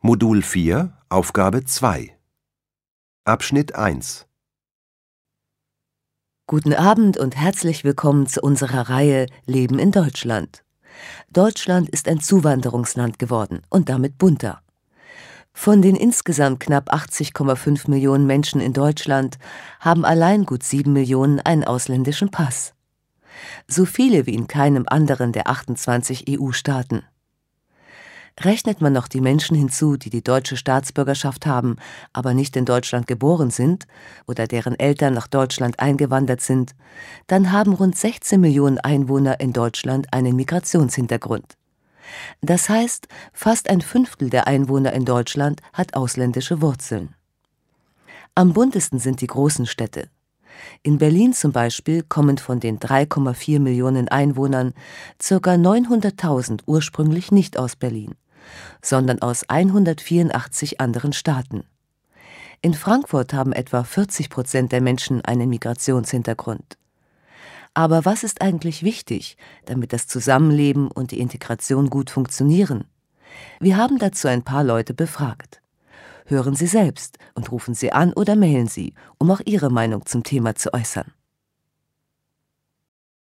Modul 4, Aufgabe 2 Abschnitt 1 Guten Abend und herzlich willkommen zu unserer Reihe Leben in Deutschland. Deutschland ist ein Zuwanderungsland geworden und damit bunter. Von den insgesamt knapp 80,5 Millionen Menschen in Deutschland haben allein gut 7 Millionen einen ausländischen Pass. So viele wie in keinem anderen der 28 EU-Staaten. Rechnet man noch die Menschen hinzu, die die deutsche Staatsbürgerschaft haben, aber nicht in Deutschland geboren sind oder deren Eltern nach Deutschland eingewandert sind, dann haben rund 16 Millionen Einwohner in Deutschland einen Migrationshintergrund. Das heißt, fast ein Fünftel der Einwohner in Deutschland hat ausländische Wurzeln. Am buntesten sind die großen Städte. In Berlin zum Beispiel kommen von den 3,4 Millionen Einwohnern ca. 900.000 ursprünglich nicht aus Berlin, sondern aus 184 anderen Staaten. In Frankfurt haben etwa 40 Prozent der Menschen einen Migrationshintergrund. Aber was ist eigentlich wichtig, damit das Zusammenleben und die Integration gut funktionieren? Wir haben dazu ein paar Leute befragt. Hören Sie selbst und rufen Sie an oder mailen Sie, um auch Ihre Meinung zum Thema zu äußern.